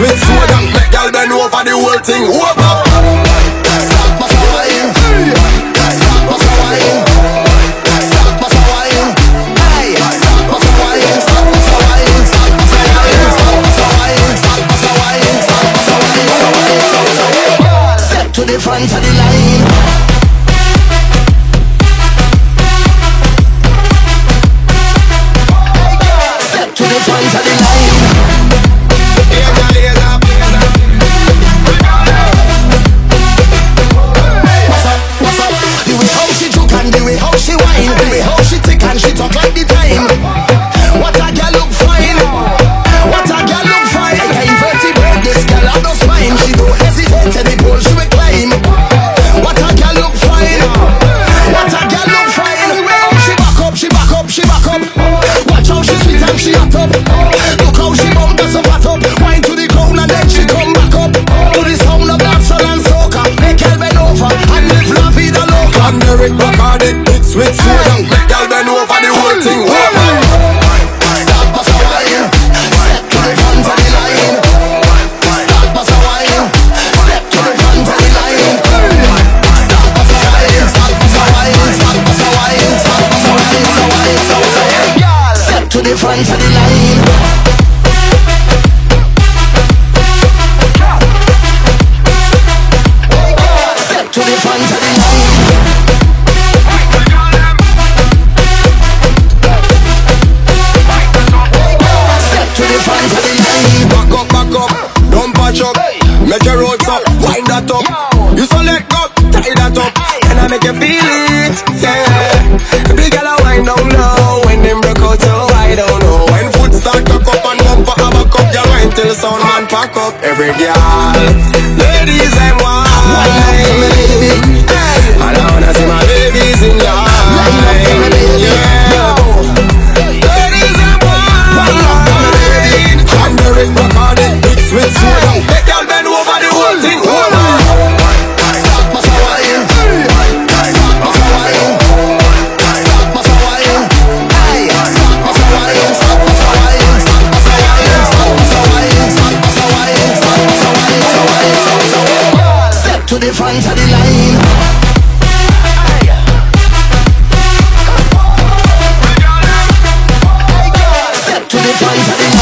With soda, make y'all bend over the whole thing over. the front of the line. Back up, back up, don't patch up, make your roads up, wind that up. You select. pack up every girl. Ladies and wives. Hey. I wanna see my babies in line. Yeah. Ladies and. I'm. Hey.